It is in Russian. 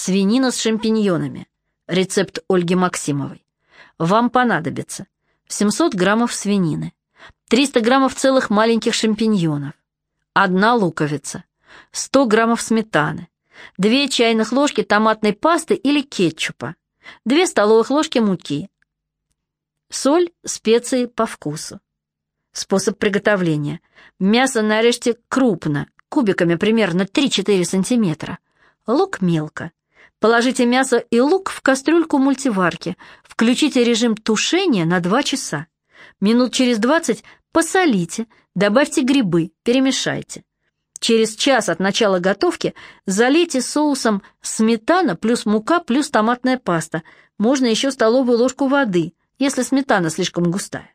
Свинина с шампиньонами. Рецепт Ольги Максимовой. Вам понадобится 700 граммов свинины, 300 граммов целых маленьких шампиньонов, одна луковица, 100 граммов сметаны, 2 чайных ложки томатной пасты или кетчупа, 2 столовых ложки муки, соль, специи по вкусу. Способ приготовления. Мясо нарежьте крупно, кубиками примерно 3-4 сантиметра. Лук мелко. Положите мясо и лук в кастрюльку мультиварки. Включите режим тушения на 2 часа. Минут через 20 посолите, добавьте грибы, перемешайте. Через час от начала готовки залейте соусом сметана плюс мука плюс томатная паста. Можно еще столовую ложку воды, если сметана слишком густая.